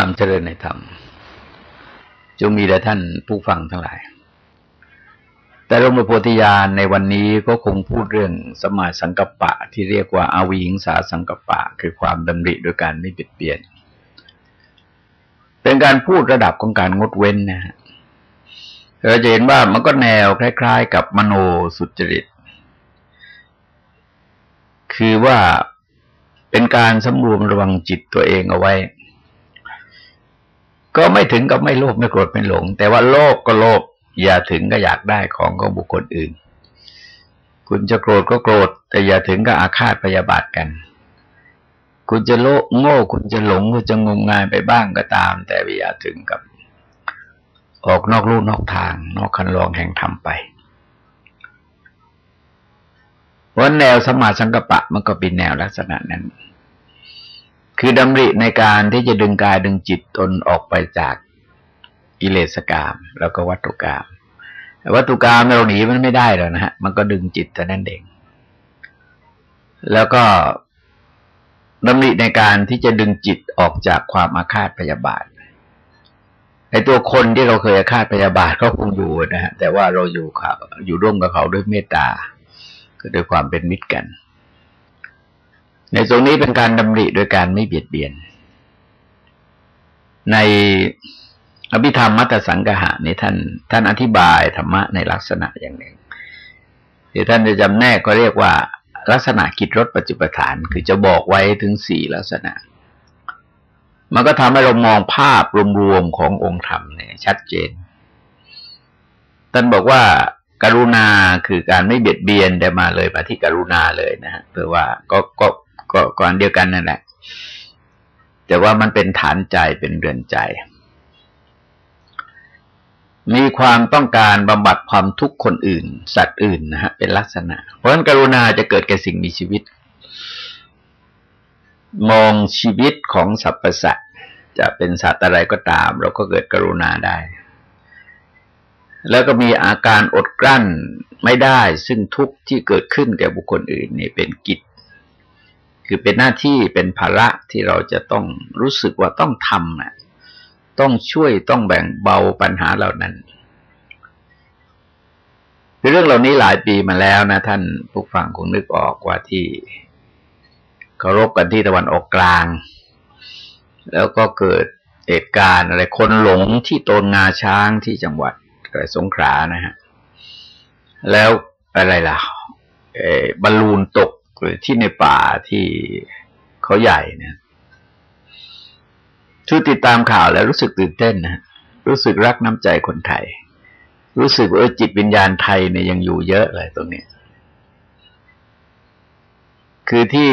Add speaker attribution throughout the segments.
Speaker 1: ความเจริญในธรรม จงมีแด่ท่านผู้ฟังทั้งหลาย แต่รมโพธิญาณในวันนี้ก็คงพูดเรื่องสมาสังกปะที่เรียกว่าอาวิหิงสาสังกปะ คือความดำริโดยการไม่เปลี่ยนเปลี่ยน เป็นการพูดระดับของการงดเว้นนะฮะเราจะเห็นว่ามันก็แนวคล้าย ๆ กับมโนสุจริต คือว่าเป็นการสำรวมระวังจิตตัวเองเอาไว้ ก็ไม่ถึงกับไม่โลภไม่โกรธไม่หลง แต่ว่าโลภก็โลภอย่าถึงก็อยากได้ของของบุคคลอื่น คุณจะโกรธก็โกรธ แต่อย่าถึงก็อาฆาตพยาบาทกัน คุณจะโลโง่คุณจะหลงคุณจะงมงายไปบ้างก็ตาม แต่อย่าถึงกับออกนอกลู่นอกทาง นอกคันลองแห่งธรรมไปว่าแนวสมาสังกปะมันก็เป็นแนวลักษณะนั้น คือดำริในการที่จะดึงกายดึงจิตตนออกไปจากกิเลสกรรมแล้วก็วัตถุกรรมวัตถุกรรมเราหนีมันไม่ได้หรอกนะฮะ มันก็ดึงจิตแต่นั่นเอง แล้วก็ดำริในการที่จะดึงจิตออกจากความอาฆาตพยาบาทไอ้ตัวคนที่เราเคยอาฆาตพยาบาทก็คงอยู่นะฮะแต่ว่าเราอยู่เขาอยู่ร่วมกับเขาด้วยเมตตาก็ด้วยความเป็นมิตรกัน ในตรงนี้เป็นการดำริโดยการไม่เบียดเบียน ในอภิธรรมมัตสังกหะนี่ท่าน ท่านอธิบายธรรมะในลักษณะอย่างหนึ่งที่ท่านจะจำแนกก็เรียกว่า ลักษณะกิจรถปัจจุปฐาน คือจะบอกไว้ถึงสี่ลักษณะ มันก็ทำให้เรามองภาพรวมๆขององค์ธรรมเนี่ยชัดเจน ท่านบอกว่าการุณาคือการไม่เบียดเบียนแต่มาเลยมาที่กรุณาเลยนะฮะเพื่อว่าก็ก็ ก็ก่อนเดียวกันนั่นแหละ แต่ว่ามันเป็นฐานใจเป็นเรือนใจ มีความต้องการบำบัดความทุกข์คนอื่น สัตว์อื่นนะฮะเป็นลักษณะ เพราะฉะนั้นกรุณาจะเกิดแก่สิ่งมีชีวิต มองชีวิตของสรรพสัตว์จะเป็นสัตว์อะไรก็ตาม เราก็เกิดกรุณาได้ แล้วก็มีอาการอดกลั้นไม่ได้ ซึ่งทุกข์ที่เกิดขึ้นแก่บุคคลอื่นนี่เป็นกิจ คือเป็นหน้าที่เป็นภาระที่เราจะต้องรู้สึกว่าต้องทำนะต้องช่วยต้องแบ่งเบาปัญหาเหล่านั้นเรื่องเหล่านี้หลายปีมาแล้วนะ ท่านผู้ฟังคงนึกออกว่าที่เคารพกันที่ตะวันออกกลาง แล้วก็เกิดเหตุการณ์อะไรคนหลงที่โตนงาช้างที่จังหวัดสงขลานะฮะ แล้วอะไรล่ะบอลลูนตก ที่ในป่าที่เขาใหญ่เนี่ยช่วยติดตามข่าวแล้วรู้สึกตื่นเต้นนะรู้สึกรักน้ำใจคนไทย รู้สึกว่าจิตวิญญาณไทยเนี่ยยังอยู่เยอะเลยตรงนี้ คือที่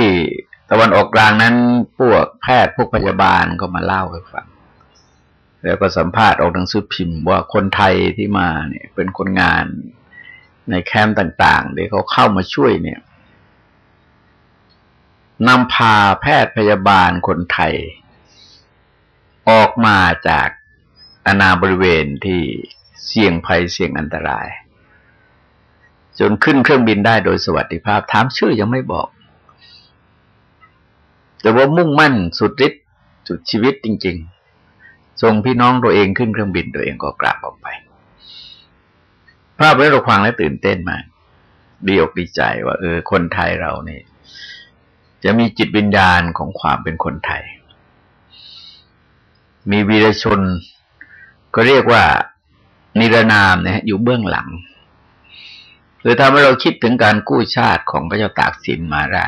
Speaker 1: ตะวันออกกลางนั้นพวกแพทย์พวกพยาบาลก็มาเล่าให้ฟัง แล้วก็สัมภาษณ์ออกหนังสือพิมพ์ว่าคนไทยที่มาเนี่ย เป็นคนงานในแคมป์ต่างๆที่เขาเข้ามาช่วยเนี่ย นำพาแพทย์พยาบาลคนไทย ออกมาจากอนาบริเวณที่เสี่ยงภัยเสี่ยงอันตราย จนขึ้นเครื่องบินได้โดยสวัสดิภาพถามชื่อยังไม่บอก แต่ว่ามุ่งมั่นสุดฤทธิ์สุดชีวิตจริง ๆ ส่งพี่น้องตัวเองขึ้นเครื่องบินตัวเองก็กลับออกไป ภาพนี้เราฟังแล้วตื่นเต้นมาก ดีอกดีใจว่า เออ คนไทยเราเนี่ย จะมีจิตวิญญาณของความเป็นคนไทย มีวีรชน ก็เรียกว่า นิรนามนี่ยอยู่เบื้องหลังหรือทำให้เราคิดถึงการกู้ชาติของพระเจ้าตากสินมาได้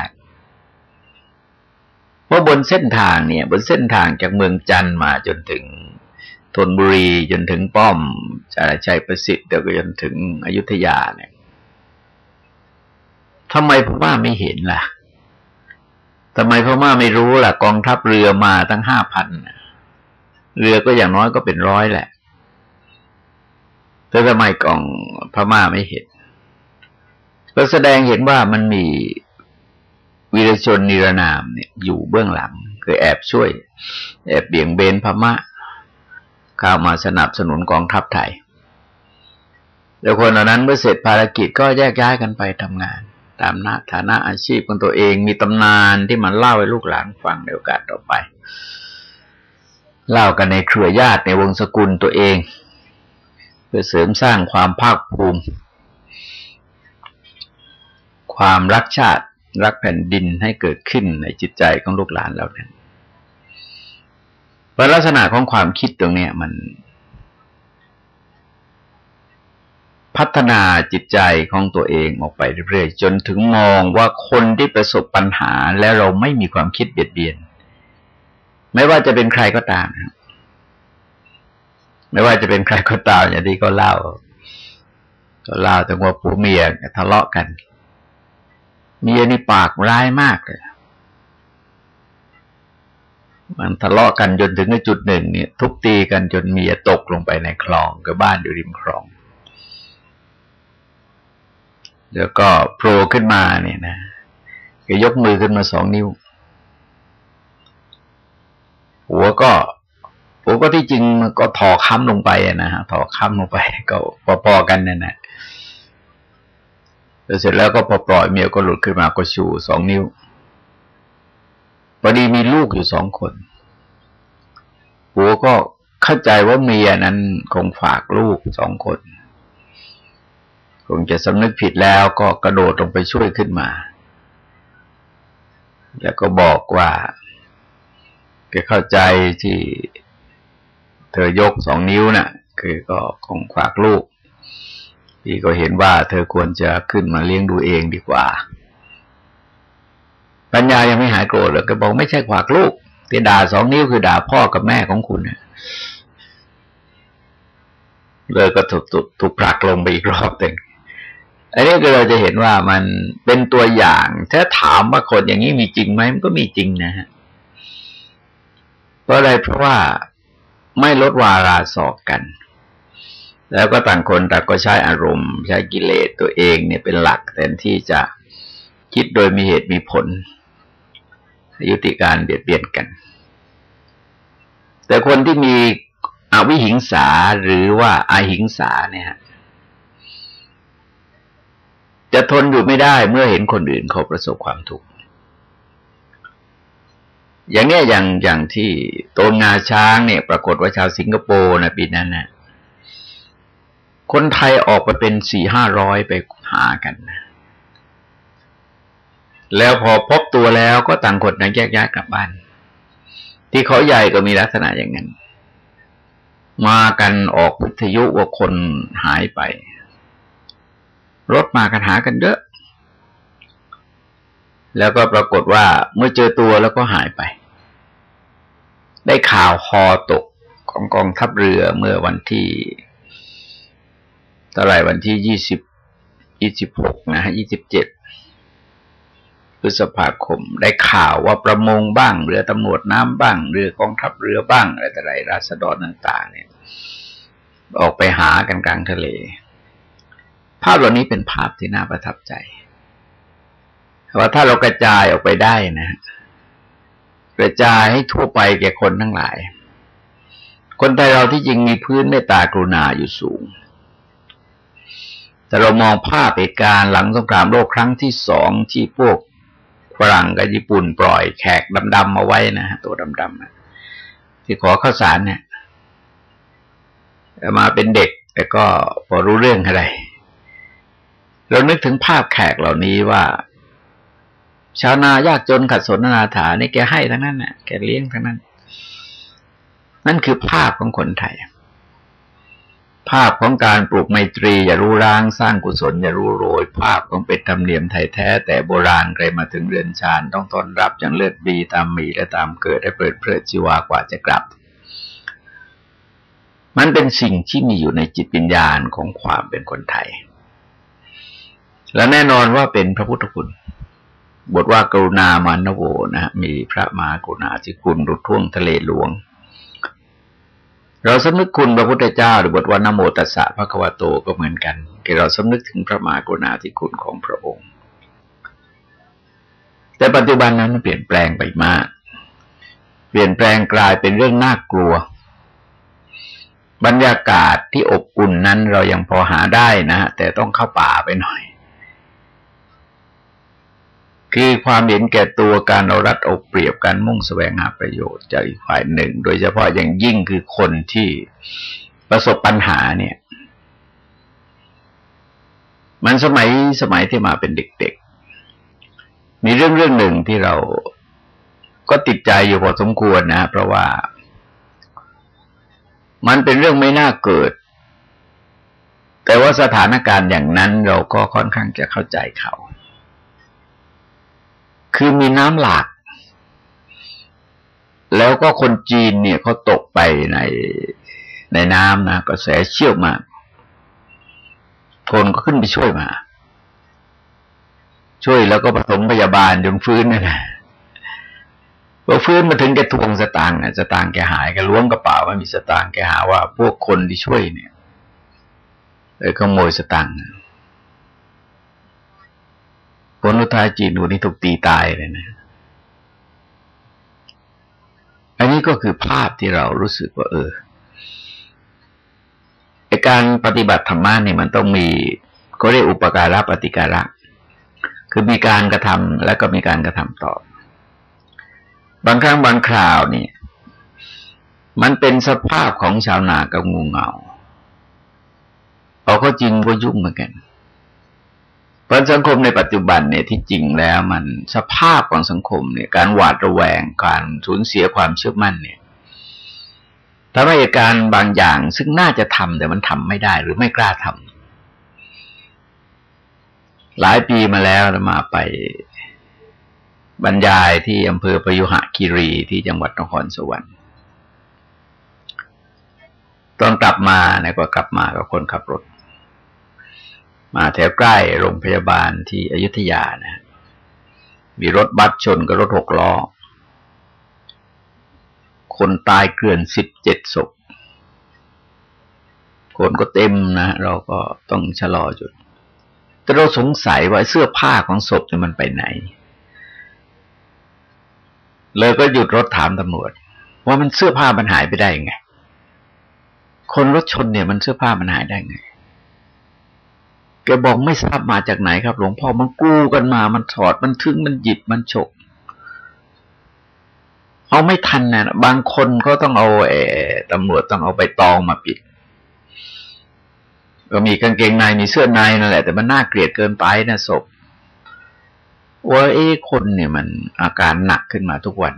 Speaker 1: เพราะบนเส้นทางเนี่ย บนเส้นทางจากเมืองจันมาจนถึงธนบุรีจนถึงป้อมจาชัยประสิทธิ์เดี๋ยวก็จนถึงอยุธยาเนี่ยทำไมพม่าไม่เห็นล่ะ ทำไมพม่าไม่รู้ล่ะ กองทัพเรือมาตั้งห้าพันเรือก็อย่างน้อยก็เป็นร้อยแหละ แต่ทำไมกองพม่าไม่เห็นก็แสดงเห็นว่ามันมีวีรชนนิรนามเนี่ยอยู่เบื้องหลัง คือแอบช่วย แอบเบี่ยงเบนพม่าเข้ามาสนับสนุนกองทัพไทยแล้วคนเหล่านั้นเมื่อเสร็จภารกิจก็แยกย้ายกันไปทำงาน ตามน้าฐานะอาชีพของตัวเองมีตำนานที่มันเล่าให้ลูกหลานฟังในโอกาสต่อไป เล่ากันในเครือญาติในวงศกุลตัวเอง เพื่อเสริมสร้างความภาคภูมิ ความรักชาติรักแผ่นดินให้เกิดขึ้นในจิตใจของลูกหลานเราเนี่ยเพระลักษณะของความคิดตรงนี้มัน พัฒนาจิตใจของตัวเองออกไปเรื่อยๆจนถึงมองว่าคนที่ประสบปัญหาและเราไม่มีความคิดเบียดเบียน ไม่ว่าจะเป็นใครก็ตาม ไม่ว่าจะเป็นใครก็ตามอย่างที่ก็เล่า ก็เล่าแต่ว่าผัวเมียทะเลาะกัน เมียนี่ปากร้ายมากเลยมันทะเลาะกันจนถึงในจุดหนึ่งเนี่ยทุบตีกันจนเมียตกลงไปในคลองกับบ้านอยู่ริมคลอง แล้วก็โผล่ขึ้นมาเนี่ยนะก็ยกมือขึ้นมาสองนิ้ว หัวก็ผมก็ที่จริงก็ถอค้ำลงไปนะฮะถอค้ำลงไป ก็พอๆกันนั่นแหละเสร็จแล้วก็พอปล่อยเมียก็หลุดขึ้นมาก็ชูสองนิ้วพอดีมีลูกอยู่สองคนหัวก็เข้าใจว่าเมียนั้นคงฝากลูกสองคน คงจะสำนึกผิดแล้วก็กระโดดลงไปช่วยขึ้นมา แล้วก็บอกว่าแกเข้าใจที่เธอยกสองนิ้วนะ่ะ คือก็คงฝากลูก พี่ก็เห็นว่าเธอควรจะขึ้นมาเลี้ยงดูเองดีกว่า ปัญญายังไม่หายโกรธเลยก็บอกไม่ใช่ขวากลูกที่ด่าสองนิ้วคือด่าพ่อกับแม่ของคุณเลยก็ถูกถูกถูกผลักลงไปอีกรอบหนึ่ง อันนี้ก็เราจะเห็นว่ามันเป็นตัวอย่าง ถ้าถามว่าคนอย่างนี้มีจริงไหมมันก็มีจริงนะฮะเพราะอะไรเพราะว่าไม่ลดวาราศอกกัน แล้วก็ต่างคนต่างก็ใช้อารมณ์ ใช้กิเลสตัวเองเนี่ยเป็นหลักแทนที่จะคิดโดยมีเหตุมีผล ยุติการเบียดเบียนกัน แต่คนที่มีอวิหิงสาหรือว่าอาหิงสาเนี่ย จะทนอยู่ไม่ได้เมื่อเห็นคนอื่นเขาประสบความทุกข์อย่างเนี้ยอย่างอย่างที่โตนงาช้างเนี่ย ปรากฏว่าชาวสิงคโปร์นะปีนั้นนะคนไทยออกไปเป็นสี่ห้าร้อยไปหากันนะแล้วพอพบตัวแล้วก็ต่างคนต่างแยกย้ายกลับบ้าน ที่เขาใหญ่ก็มีลักษณะอย่างนั้น มากันออกวิทยุว่าคนหายไป รถมากันหากันเยอะแล้วก็ปรากฏว่าเมื่อเจอตัวแล้วก็หายไป ได้ข่าวคอตกของกองทัพเรือเมื่อวันที่เท่าไรวันที่ยี่สิบยี่สิบหกนะฮะยี่สิบเจ็ดพฤษภาคม ได้ข่าวว่าประมงบ้าง เรือตำรวจน้ำบ้าง เรือกองทัพเรือบ้างอะไรแต่ไรราษฎรต่าง ๆ เนี่ย ออกไปหากันกลางทะเล ภาพเหล่านี้เป็นภาพที่น่าประทับใจว่าถ้าเรากระจายออกไปได้นะกระจายให้ทั่วไปแก่คนทั้งหลาย คนไทยเราที่จริงมีพื้นเมตตากรุณาอยู่สูง แต่เรามองภาพเหตุการณ์หลังสงครามโลกครั้งที่สองที่พวกฝรั่งกับญี่ปุ่นปล่อยแขกดำๆมาไว้นะตัวดำๆนะที่ขอข้าวสารเนี่ยมาเป็นเด็กแต่ก็พอรู้เรื่องอะไร เรานึกถึงภาพแขกเหล่านี้ว่า ชาวนายากจนขัดสนนาถานี่แกให้ทั้งนั้นน่ะแกเลี้ยงทั้งนั้น นั่นคือภาพของคนไทย ภาพของการปลูกไมตรีอย่ารู้ร้างสร้างกุศลอย่ารู้โรย ภาพของเป็นธรรมเนียมไทยแท้ แต่โบราณใครมาถึงเรือนชานต้องต้อนรับอย่างเลือดดีตามมีและตามเกิดได้เปิดเผยชีวากว่าจะกลับมันเป็นสิ่งที่มีอยู่ในจิตวิญญาณของความเป็นคนไทย และแน่นอนว่าเป็นพระพุทธคุณ บทว่ากรุณามานโวนะมีพระมากรุณาธิคุณรุดท่วงทะเลหลวง เราสำนึกคุณพระพุทธเจ้าหรือบทว่านโมตัสสะพระควาโตก็เหมือนกันคือเราสำนึกถึงพระมากรุณาธิคุณของพระองค์ แต่ปัจจุบันนั้นเปลี่ยนแปลงไปมาก เปลี่ยนแปลงกลายเป็นเรื่องน่ากลัวบรรยากาศที่อบอุ่นนั้นเรายังพอหาได้นะ แต่ต้องเข้าป่าไปหน่อย คือความเห็นแก่ตัวการเอารัดอาเปรียบการมุ่งแสวงหาประโยชน์จากอีกฝ่ายหนึ่ง โดยเฉพาะอย่างยิ่งคือคนที่ประสบปัญหาเนี่ย มันสมัยสมัยที่มาเป็นเด็กๆ มีเรื่องเรื่องหนึ่งที่เราก็ติดใจอยู่พอสมควรนะ เพราะว่า มันเป็นเรื่องไม่น่าเกิด แต่ว่าสถานการณ์อย่างนั้นเราก็ค่อนข้างจะเข้าใจเขา คือมีน้ำหลาก แล้วก็คนจีนเนี่ยเขาตกไปในในน้ำนะกระแสเชี่ยวมากคนก็ขึ้นไปช่วยมา ช่วยแล้วก็ปฐมพยาบาลจนฟื้นนั่นะพอฟื้นมาถึงแกทวงสตางค์สตางค์แกหายแกล้วงกระเป๋าไม่มีสตางค์แกหาว่า พวกคนที่ช่วยเนี่ยเลยขโมยสตางค์ ผลอุทายจีนูนี่ถูกตีตายเลยนะ อันนี้ก็คือภาพที่เรารู้สึกว่า เออไอการปฏิบัติธรรมะนี่มันต้องมีก็เรียกอุปการะปฏิการะ คือมีการกระทำและก็มีการกระทำตอบางครั้งบางคราวนี่มันเป็นสภาพของชาวนากับงูเงาเอาก็จริงก็ยุ่งเหมือนกัน เพราะสังคมในปัจจุบันเนี่ยที่จริงแล้วมันสภาพของสังคมเนี่ย การหวาดระแวงการสูญเสียความเชื่อมั่นเนี่ยทำให้การบางอย่างซึ่งน่าจะทำแต่มันทำไม่ได้หรือไม่กล้าทำหลายปีมาแล้วมาไปบรรยายที่อำเภอพยุหะคีรีที่จังหวัดนครสวรรค์ตอนกลับมาเนี่ยก็กลับมากับคนขับรถ มาแถวใกล้โรงพยาบาลที่อยุธยานะมีรถบัสชนกับรถหกล้อ คนตายเกลื่อนสิบเจ็ดศพ คนก็เต็มนะ เราก็ต้องชะลอจุด แต่เราสงสัยว่าเสื้อผ้าของศพเนี่ยมันไปไหน เลยก็หยุดรถถามตำรวจ ว่ามันเสื้อผ้ามันหายไปได้ไง คนรถชนเนี่ยมันเสื้อผ้ามันหายได้ไง แกบอกไม่ทราบมาจากไหนครับ หลวงพ่อมันกู้กันมา มันถอดมันทึงมันหยิบมันฉกเอาไม่ทันนะบางคนก็ต้องเอาเอตำรวจต้องเอาไปตองมาปิด ก็มีกางเกงในมีเสื้อในนั่นแหละแต่มันน่าเกลียดเกินไปนะศพว่าเอ้คนเนี่ยมันอาการหนักขึ้นมาทุกวัน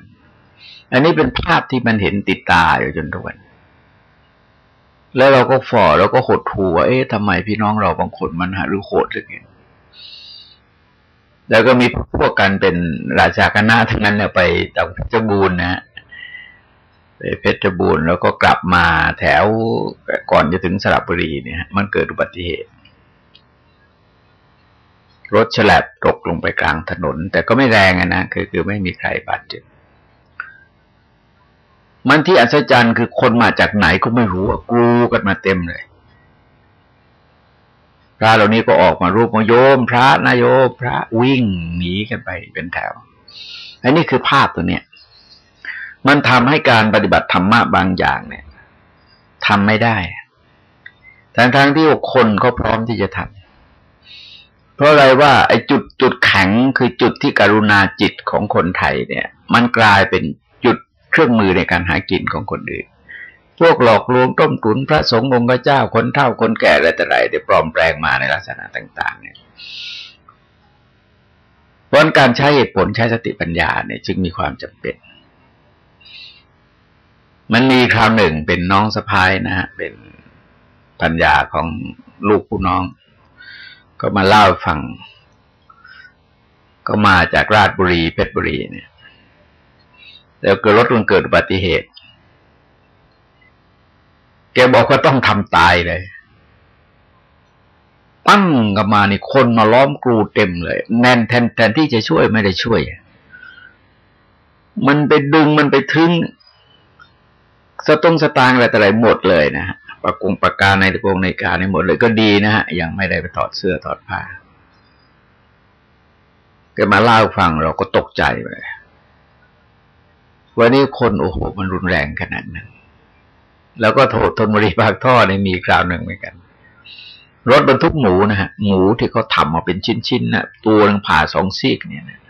Speaker 1: อันนี้เป็นภาพที่มันเห็นติดตาอยู่จนทุกวัน แล้วเราก็ฝ่อแล้วก็หดหูว่าเอ๊ะทำไมพี่น้องเราบางคนมันหาหรือโหดหรือไงแล้วก็มีพวกกันเป็นราชาคณะทั้งนั้นเนี่ยไปจากเพชรบูรณ์นะไปเพชรบูรณ์แล้วก็กลับมาแถวก่อนจะถึงสระบุรีเนี่ย มันเกิดอุบัติเหตุ รถฉลับตกลงไปกลางถนน แต่ก็ไม่แรงนะคือคือไม่มีใครบาดเจ็บ มันที่อัศจรรย์คือคนมาจากไหนก็ไม่รู้กรูกันมาเต็มเลยพระเหล่านี้ก็ออกมารูปมาโยม พระนายโยมพระวิ่งหนีกันไปเป็นแถวอันนี้คือภาพตัวเนี้ยมันทำให้การปฏิบัติธรรมะบางอย่างเนี่ยทำไม่ได้ทั้งทางที่คนเขาพร้อมที่จะทำเพราะอะไรว่าไอ้จุดจุดแข็งคือจุดที่กรุณาจิตของคนไทยเนี่ย มันกลายเป็น เครื่องมือในการหากินของคนอื่น พวกหลอกลวงต้มตุนพระสงฆ์องค์เจ้าคนเฒ่าคนแก่อะไรแต่ไรเดี๋ยวปลอมแปลงมาในลักษณะต่าง ๆ เนี่ยเพราะการใช้เหตุผลใช้สติปัญญาเนี่ยจึงมีความจำเป็น มันมีคราวหนึ่งเป็นน้องสะพ้ายนะฮะเป็นปัญญาของลูกผู้น้อง ก็มาเล่าฟัง ก็มาจากราชบุรีเพชรบุรีเนี่ย แล้วเกิดรถมันเกิดอุบัติเหตุ แกบอกว่าต้องทำตายเลย ปั้งกับมานี่คนมาล้อมกรูเต็มเลย แน่นแทนแทนที่จะช่วยไม่ได้ช่วย มันไปดึงมันไปทึงสตงสตางอะไรแต่อะไรหมดเลยนะฮะปากงปากกาในตะโกงในกาในหมดเลยก็ดีนะฮะ ยังไม่ได้ไปถอดเสื้อถอดผ้าแกมาเล่าฟังเราก็ตกใจเลย วันนี้คนโอ้โหมันรุนแรงขนาดนั้น แล้วก็โทษทนบุรีปากท่อในมีคราวหนึ่งเหมือนกัน รถบรรทุกหมูนะฮะ หมูที่เขาทำมาเป็นชิ้นๆนะตัวนึงผ่าสองซีกเนี่ยนะ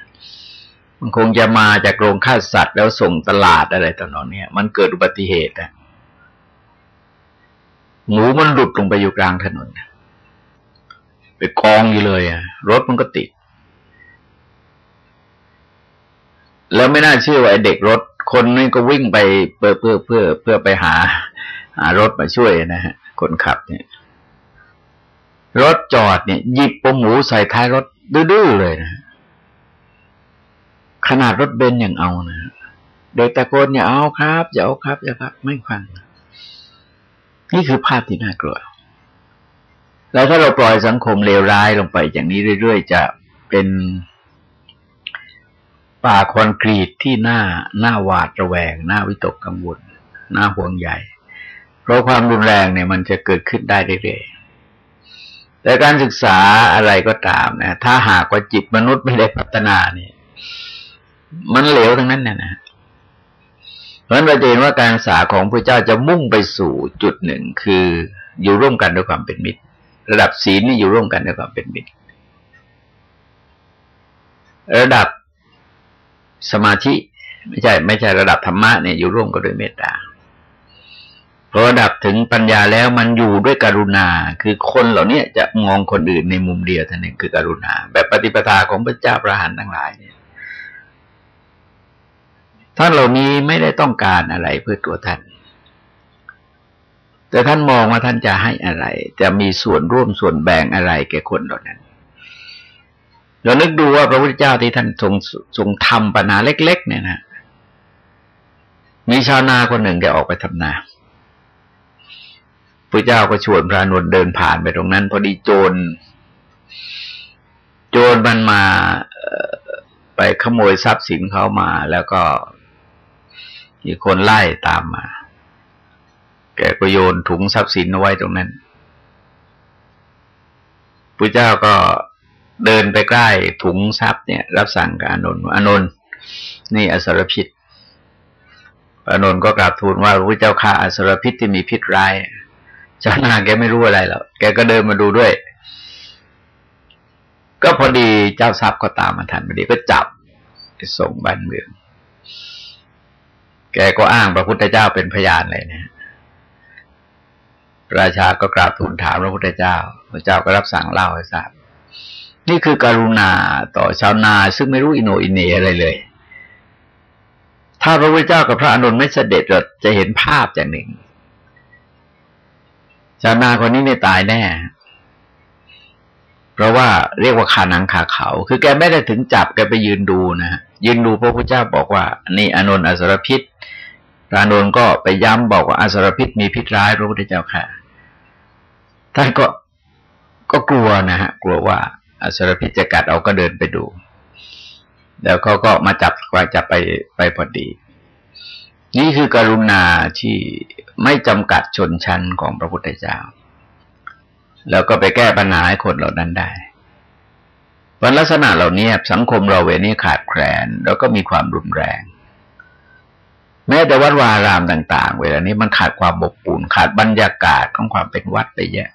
Speaker 1: มันคงจะมาจากโรงฆ่าสัตว์แล้วส่งตลาดอะไรต่างๆเนี่ย มันเกิดอุบัติเหตุอะหมูมันหลุดลงไปอยู่กลางถนนไปกองอยู่เลยอะรถมันก็ติด แล้วไม่น่าเชื่อว่าเด็กรถ คนนี้ก็วิ่งไปเพื่อเพื่อเพื่อเพื่อไปหาหารถมาช่วยนะฮะคนขับเนี่ย รถจอดเนี่ยหยิบปมหมูใส่ท้ายรถดื้อเลยนะขนาดรถเบนอย่างเอานะเด็กตะโกนอย่าเอาครับอย่าเอาครับอย่าครับ ไม่ฟัง นี่คือภาพที่น่ากลัว แล้วถ้าเราปล่อยสังคมเลวร้ายลงไปอย่างนี้เรื่อยๆจะเป็น ป่าคอนกรีตที่หน่าหน่าหวาดระแวงน่าวิตกกังวลน่าห่วงใหญ่ เพราะความรุนแรงเนี่ยมันจะเกิดขึ้นได้เรื่อยๆแต่การศึกษาอะไรก็ตามนะถ้าหากว่าจิตมนุษย์ไม่ได้พัฒนาเนี่ย มันเหลวทั้งนั้นน่ยนะเพราะนั้นเราจะเห็นว่าการศึกษาของพระเจ้าจะมุ่งไปสู่จุดหนึ่งคืออยู่ร่วมกันด้วยความเป็นมิตร ระดับศีลนี่อยู่ร่วมกันด้วยความเป็นมิตร ระดับ สมาธิไม่ใช่ไม่ใช่ระดับธรรมะเนี่ยอยู่ร่วมกันด้วยเมตตาพอระดับถึงปัญญาแล้วมันอยู่ด้วยกรุณา คือคนเหล่านี้จะมองคนอื่นในมุมเดียวเท่านั้นคือกรุณา แบบปฏิปทาของพระเจ้าประหารทั้งหลายเนี่ยท่านเหล่านี้ไม่ได้ต้องการอะไรเพื่อตัวท่าน แต่ท่านมองว่าท่านจะให้อะไร จะมีส่วนร่วมส่วนแบ่งอะไรแก่คนเหล่านั้น เรานึกดูว่าพระพุทธเจ้าที่ท่านทรงทรงทำปัญหาเล็ก ๆ เนี่ยนะมีชาวนาคนหนึ่งแกออกไปทำนาพระเจ้าก็ชวนพระนวลเดินผ่านไปตรงนั้น พอดีโจร โจรมันมาไปขโมยทรัพย์สินเขามา แล้วก็มีคนไล่ตามมา แกก็โยนถุงทรัพย์สินเอาไว้ตรงนั้นพระเจ้าก็ เดินไปใกล้ถุงทรัพย์เนี่ย รับสั่งกับอนนท์อนนท์นี่อสรพิษอนนท์ก็กราบทูลว่าพระเจ้าข่าอสรพิษที่มีพิษร้ายเจ้านาแกไม่รู้อะไรหรอกแกก็เดินมาดูด้วย ก็พอดีเจ้าทรัพย์ก็ตามมาทันพอดีก็จับไปส่งบ้านเมือง แกก็อ้างพระพุทธเจ้าเป็นพยานเลยเนี่ยราชาก็กราบทูลถามพระพุทธเจ้า พระเจ้าก็รับสั่งเล่าให้ทราบ นี่คือการุณาต่อชาวนาซึ่งไม่รู้อินโนอินเนอะไรเลย ถ้าพระพุทธเจ้ากับพระอนุนไม่เสด็จเราจะเห็นภาพอย่างหนึ่ง ชาวนาคนนี้ไม่ตายแน่ เพราะว่าเรียกว่าขาหนังขาเขา คือแกไม่ได้ถึงจับแกไปยืนดูนะ ยืนดูพระพุทธเจ้าบอกว่า นี่อนนท์อสรพิษพระนนท์ก็ไปย้ำบอกว่าอสรพิษมีพิษร้ายพระพุทธเจ้าค่ะ ท่านก็ก็กลัวนะฮะ กลัวว่า อสรพิษจะกัดเอาก็เดินไปดู แล้วเขาก็มาจับกว่าจะไปไปพอดี นี่คือกรุณาที่ไม่จำกัดชนชั้นของพระพุทธเจ้า แล้วก็ไปแก้ปัญหาให้คนเหล่านั้นได้วันลักษณะเหล่านี้สังคมเราเวนี้ขาดแคลน แล้วก็มีความรุนแรง แม้แต่วัดวารามต่าง ๆ เวลานี้มันขาดความอบอุ่นขาดบรรยากาศของความเป็นวัดไปเยอะ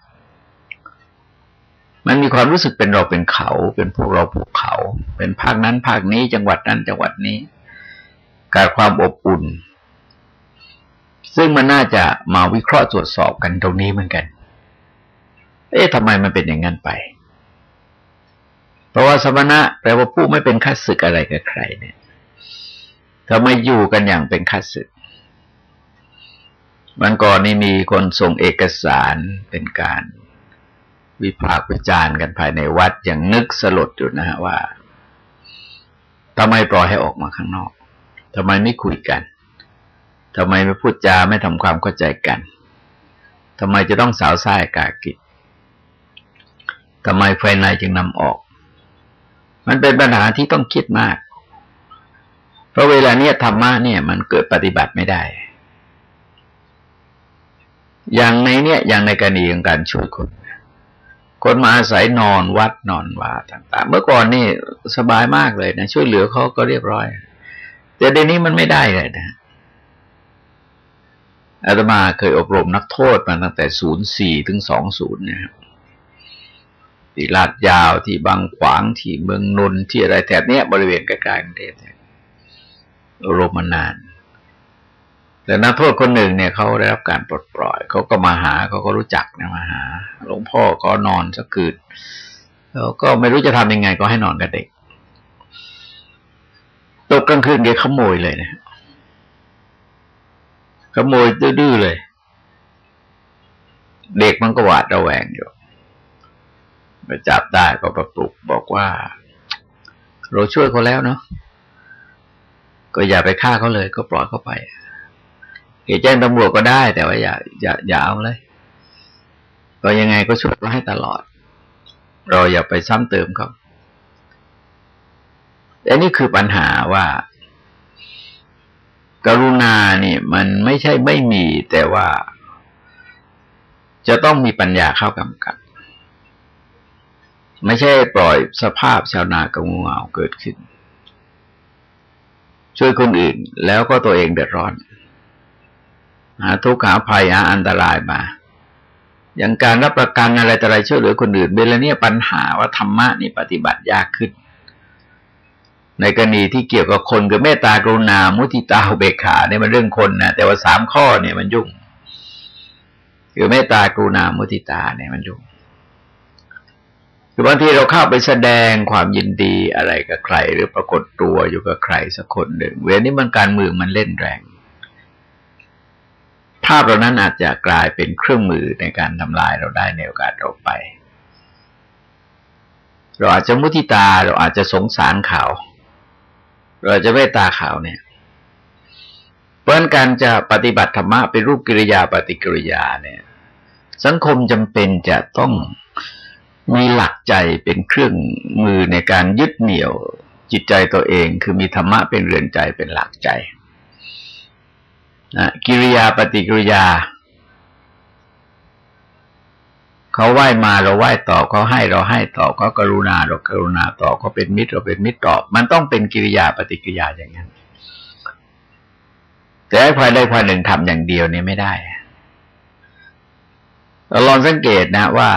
Speaker 1: มันมีความรู้สึกเป็นเราเป็นเขา เป็นพวกเราพวกเขา เป็นภาคนั้นภาคนี้จังหวัดนั้นจังหวัดนี้ขาดความอบอุ่น ซึ่งมันน่าจะมาวิเคราะห์ตรวจสอบกันตรงนี้เหมือนกัน เอ๊ะทำไมมันเป็นอย่างนั้นไป เพราะว่าสมณะแปลว่าผู้ไม่เป็นข้าศึกอะไรกับใครเนี่ยทำไมอยู่กันอย่างเป็นข้าศึกวันก่อนนี่มีคนส่งเอกสารเป็นการ วิพากษ์วิจารณ์กันภายในวัดอย่างนึกสลดอยู่นะฮะว่าทำไมปล่อยให้ออกมาข้างนอกทำไมไม่คุยกันทำไมไม่พูดจาไม่ทำความเข้าใจกันทำไมจะต้องสาวซ่ายกากิจทำไมไฟในจึงนำออก มันเป็นปัญหาที่ต้องคิดมาก เพราะเวลาเนี้ยธรรมะเนี่ย มันเกิดปฏิบัติไม่ได้ อย่างในเนี่ย อย่างในกรณีของการช่วยคน คนมาอาศัยนอนวัดนอนวาต่าง ๆ เมื่อก่อนนี่สบายมากเลยนะช่วยเหลือเขาก็เรียบร้อย แต่เดี๋ยวนี้มันไม่ได้เลยนะอาตมาเคยอบรมนักโทษมาตั้งแต่ศูนย์สี่ถึงสองศูนย์เนี่ยที่ลาดยาวที่บางขวางที่เมืองนนท์ที่อะไรแถบเนี้ยบริเวณใกล้ๆกรุงเทพเนี่ยรบมานาน แต่นักโทษคนหนึ่งเนี่ยเขาได้รับการปลดปล่อยเขาก็มาหาเขาก็รู้จักนะมาหาหลวงพ่อก็นอนสักคืนแล้วก็ไม่รู้จะทำยังไงก็ให้นอนกับเด็กตกกลางคืนเดี๋ยวขโมยเลยนะขโมยดื้อเลย เด็กมันก็หวาดระแวงอยู่ไปจับได้ก็ประปลุกบอกว่าเราช่วยเขาแล้วเนาะก็อย่าไปฆ่าเขาเลย ก็ปล่อยเขาไป แจ้งตำรวจก็ได้ แต่ว่าอย่าอย่าอย่าเอาเลย ก็ยังไงก็ช่วยเขาให้ตลอด เราอย่าไปซ้ำเติมเขาแต่นี่คือปัญหาว่า กรุณาเนี่ยมันไม่ใช่ไม่มี แต่ว่าจะต้องมีปัญญาเข้ากำกับ ไม่ใช่ปล่อยสภาพชาวนากงูเงาเกิดขึ้น ช่วยคนอื่นแล้วก็ตัวเองเดือดร้อน หาทุกข์หาภัยหาอันตรายมา อย่างการรับประกันอะไรต่อะไรช่วยเหลือคนอื่นเวลเนี้ยปัญหาว่าธรรมะนี่ปฏิบัติยากขึ้น ในกรณีที่เกี่ยวกับคนคือเมตตากรุณา มุทิตาเบกขาเนี่ยมันเรื่องคนนะแต่ว่าสามข้อเนี่ยมันยุ่งคือเมตตากรุณา มุทิตาเนี่ยมันยุ่งคือบางทีเราเข้าไปแสดงความยินดีอะไรกับใคร หรือปรากฏตัวอยู่กับใครสักคนหนึ่ง เวลานี้มันการเมืองมันเล่นแรง ภาพเรานั้นอาจจะกลายเป็นเครื่องมือในการทำลายเราได้ในโอกาสเราไป เราอาจจะมุทิตาเราอาจจะสงสารเขาเราจะเมตตาเขาเนี่ย เพราะการจะปฏิบัติธรรมะเป็นรูปกิริยาปฏิกิริยาเนี่ย สังคมจำเป็นจะต้องมีหลักใจเป็นเครื่องมือในการยึดเหนี่ยวจิตใจตัวเอง คือมีธรรมะเป็นเรือนใจเป็นหลักใจ นะกิริยาปฏิกิริยา เขาไหว้มาเราไหว้ตอบเขาให้เราให้ตอบเขากรุณาเรากรุณาตอบเขาเป็นมิตรเราเป็นมิตรตอบ มันต้องเป็นกิริยาปฏิกิริยาอย่างนั้น แต่ให้ภายใดภายหนึ่งทำอย่างเดียวเนี่ยไม่ได้เราลองสังเกตนะว่า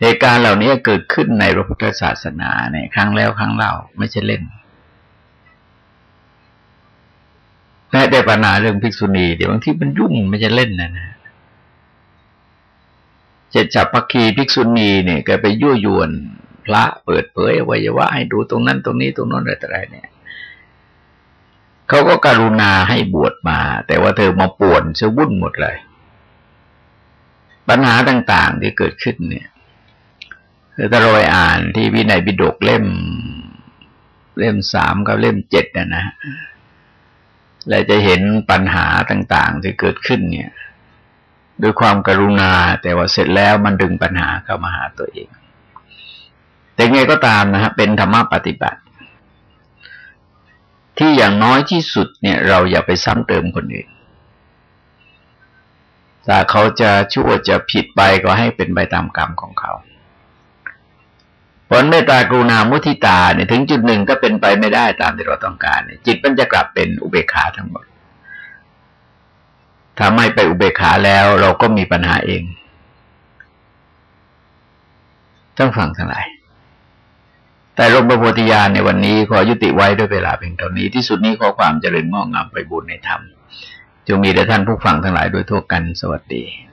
Speaker 1: เหตุการณ์เหล่านี้เกิดขึ้นในพระพุทธศาสนาเนี่ยครั้งแล้วครั้งเล่าไม่ใช่เล่น แม้แต่ปัญหาเรื่องภิกษุณีเดี๋ยวบางที่มันยุ่งไม่ใช่เล่นนะนะเจ็ดจับพักคีภิกษุณีเนี่ยแกไปยั่วยวนพระเปิดเผยอวัยวะให้ดูตรงนั้นตรงนี้ตรงนั้นอะไรต่ออะไรเนี่ยเขาก็กรุณาให้บวชมา แต่ว่าเธอมาป่วนเชื่อวุ่นหมดเลย ปัญหาต่างๆที่เกิดขึ้นเนี่ยคือถ้าเราไปอ่านที่วินัยบิดกเล่ม เล่มสามกับเล่มเจ็ดนะนะ และจะเห็นปัญหาต่างๆ ที่เกิดขึ้นเนี่ย ด้วยความกรุณาแต่ว่าเสร็จแล้วมันดึงปัญหาเข้ามาหาตัวเอง แต่ไงก็ตามนะฮะเป็นธรรมะปฏิบัติ ที่อย่างน้อยที่สุดเนี่ย เราอย่าไปซ้ำเติมคนอื่นถ้าเขาจะชั่วจะผิดไปก็ให้เป็นไปตามกรรมของเขา ผลเมตตากรุณามุทิตาเนี่ยถึงจุดหนึ่งก็เป็นไปไม่ได้ตามที่เราต้องการจิตมันจะกลับเป็นอุเบกขาทั้งหมด ถ้าไม่ไปอุเบกขาแล้วเราก็มีปัญหาเองต้องฟังทั้งหลาย แต่ลงประโพธิญาณในวันนี้ขอยุติไว้ด้วยเวลาเพียงเท่านี้ที่สุดนี้ขอความเจริญงอกงามไปบุญในธรรมจงมีแด่ท่านผู้ฟังทั้งหลายโดยทั่วกันสวัสดี